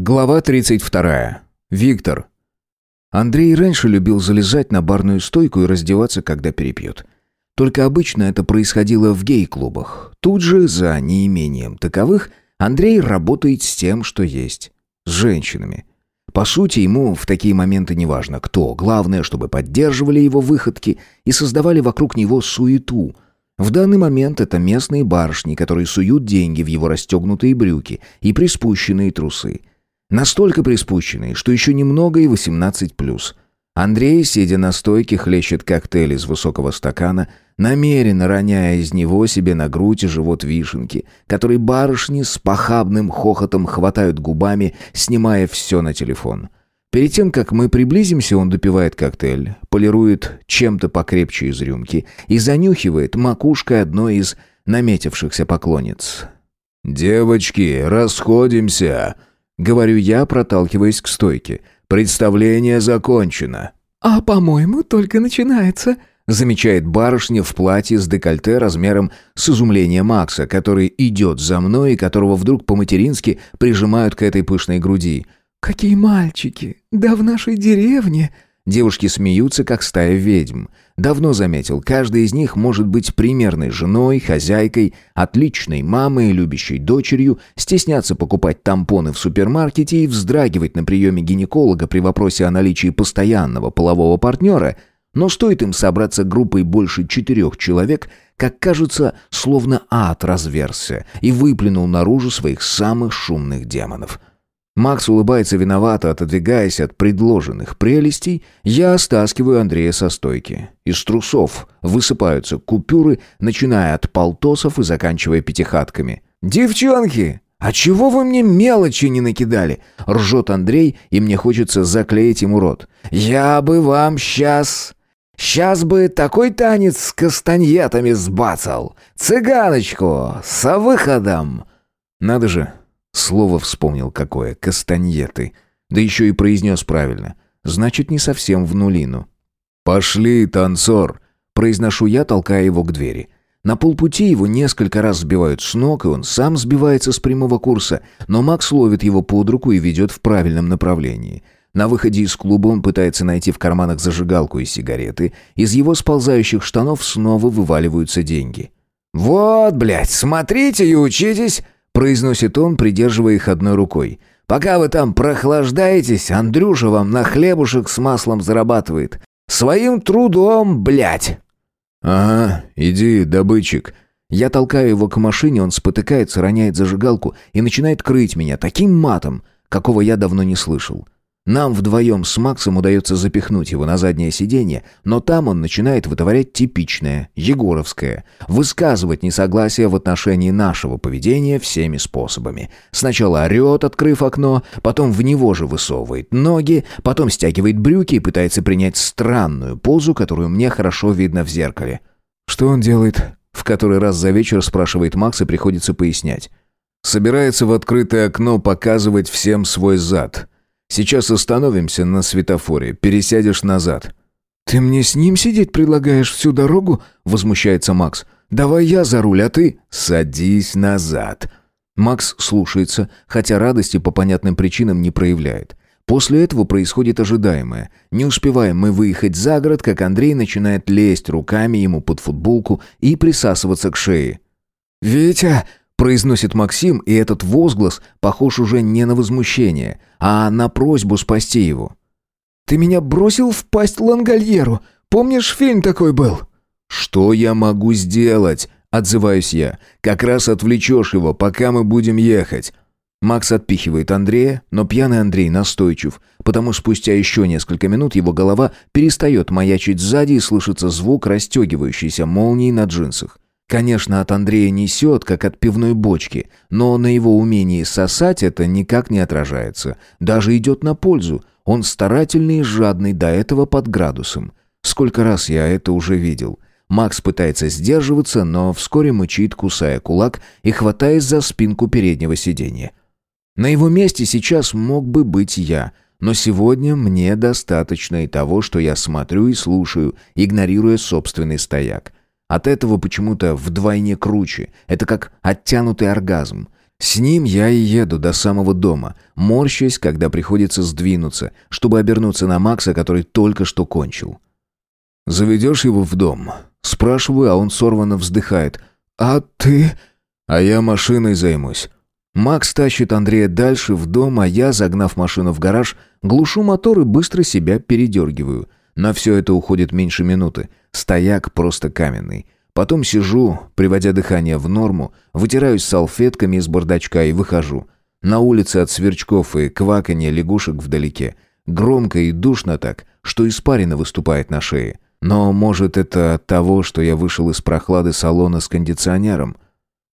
Глава 32. Виктор. Андрей раньше любил залезать на барную стойку и раздеваться, когда перепьет. Только обычно это происходило в гей-клубах. Тут же, за неимением таковых, Андрей работает с тем, что есть. С женщинами. По сути, ему в такие моменты не важно кто. Главное, чтобы поддерживали его выходки и создавали вокруг него суету – в данный момент это местные барышни, которые суют деньги в его расстегнутые брюки и приспущенные трусы. Настолько приспущенные, что еще немного и 18+. Андрей, сидя на стойке, хлещет коктейль из высокого стакана, намеренно роняя из него себе на грудь и живот вишенки, которые барышни с похабным хохотом хватают губами, снимая все на телефон. Перед тем, как мы приблизимся, он допивает коктейль, полирует чем-то покрепче из рюмки и занюхивает макушкой одной из наметившихся поклонниц. «Девочки, расходимся!» Говорю я, проталкиваясь к стойке. «Представление закончено». «А, по-моему, только начинается», замечает барышня в платье с декольте размером с изумление Макса, который идет за мной и которого вдруг по-матерински прижимают к этой пышной груди. «Какие мальчики! Да в нашей деревне!» Девушки смеются, как стая ведьм. Давно заметил, каждая из них может быть примерной женой, хозяйкой, отличной мамой, любящей дочерью, стесняться покупать тампоны в супермаркете и вздрагивать на приеме гинеколога при вопросе о наличии постоянного полового партнера, но стоит им собраться группой больше четырех человек, как кажется, словно ад разверся и выплюнул наружу своих самых шумных демонов – Макс улыбается виновато, отодвигаясь от предложенных прелестей. Я стаскиваю Андрея со стойки. Из трусов высыпаются купюры, начиная от полтосов и заканчивая пятихатками. «Девчонки, а чего вы мне мелочи не накидали?» Ржет Андрей, и мне хочется заклеить ему рот. «Я бы вам сейчас...» Сейчас бы такой танец с кастаньетами сбацал. Цыганочку, со выходом. Надо же, Слово вспомнил какое. Кастаньеты. Да еще и произнес правильно. Значит, не совсем в нулину. «Пошли, танцор!» Произношу я, толкая его к двери. На полпути его несколько раз сбивают с ног, и он сам сбивается с прямого курса, но Макс ловит его под руку и ведет в правильном направлении. На выходе из клуба он пытается найти в карманах зажигалку и сигареты. Из его сползающих штанов снова вываливаются деньги. «Вот, блядь, смотрите и учитесь!» Произносит он, придерживая их одной рукой. «Пока вы там прохлаждаетесь, Андрюша вам на хлебушек с маслом зарабатывает. Своим трудом, блядь!» «Ага, иди, добытчик». Я толкаю его к машине, он спотыкается, роняет зажигалку и начинает крыть меня таким матом, какого я давно не слышал. Нам вдвоем с Максом удается запихнуть его на заднее сиденье, но там он начинает вытворять типичное, егоровское, высказывать несогласие в отношении нашего поведения всеми способами. Сначала орет, открыв окно, потом в него же высовывает ноги, потом стягивает брюки и пытается принять странную позу, которую мне хорошо видно в зеркале. «Что он делает?» В который раз за вечер спрашивает Макс и приходится пояснять. Собирается в открытое окно показывать всем свой зад – Сейчас остановимся на светофоре, пересядешь назад». «Ты мне с ним сидеть предлагаешь всю дорогу?» — возмущается Макс. «Давай я за руль, а ты...» «Садись назад». Макс слушается, хотя радости по понятным причинам не проявляет. После этого происходит ожидаемое. Не успеваем мы выехать за город, как Андрей начинает лезть руками ему под футболку и присасываться к шее. «Витя, Произносит Максим, и этот возглас похож уже не на возмущение, а на просьбу спасти его. «Ты меня бросил в пасть Лангольеру. Помнишь, фильм такой был?» «Что я могу сделать?» — отзываюсь я. «Как раз отвлечешь его, пока мы будем ехать». Макс отпихивает Андрея, но пьяный Андрей настойчив, потому спустя еще несколько минут его голова перестает маячить сзади и слышится звук расстегивающейся молнии на джинсах. Конечно, от Андрея несет, как от пивной бочки, но на его умении сосать это никак не отражается. Даже идет на пользу. Он старательный и жадный до этого под градусом. Сколько раз я это уже видел. Макс пытается сдерживаться, но вскоре мычит, кусая кулак и хватаясь за спинку переднего сиденья. На его месте сейчас мог бы быть я, но сегодня мне достаточно и того, что я смотрю и слушаю, игнорируя собственный стояк. От этого почему-то вдвойне круче. Это как оттянутый оргазм. С ним я и еду до самого дома, морщась, когда приходится сдвинуться, чтобы обернуться на Макса, который только что кончил. «Заведешь его в дом?» Спрашиваю, а он сорванно вздыхает. «А ты?» «А я машиной займусь». Макс тащит Андрея дальше в дом, а я, загнав машину в гараж, глушу мотор и быстро себя передергиваю. На все это уходит меньше минуты. Стояк просто каменный. Потом сижу, приводя дыхание в норму, вытираюсь салфетками из бардачка и выхожу. На улице от сверчков и кваканья лягушек вдалеке. Громко и душно так, что испарина выступает на шее. Но, может, это от того, что я вышел из прохлады салона с кондиционером.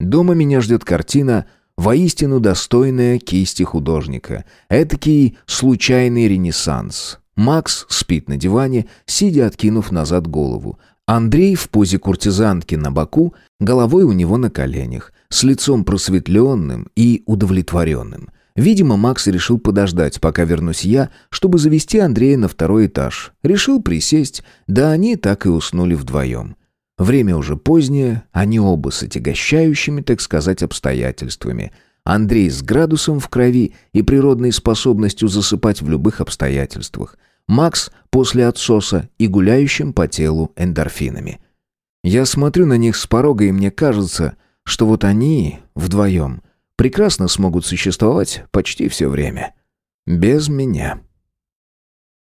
Дома меня ждет картина, воистину достойная кисти художника. Этакий случайный ренессанс. Макс спит на диване, сидя откинув назад голову. Андрей в позе куртизанки на боку, головой у него на коленях, с лицом просветленным и удовлетворенным. Видимо, Макс решил подождать, пока вернусь я, чтобы завести Андрея на второй этаж. Решил присесть, да они так и уснули вдвоем. Время уже позднее, они оба с отягощающими, так сказать, обстоятельствами. Андрей с градусом в крови и природной способностью засыпать в любых обстоятельствах. Макс после отсоса и гуляющим по телу эндорфинами. Я смотрю на них с порога, и мне кажется, что вот они вдвоем прекрасно смогут существовать почти все время. Без меня.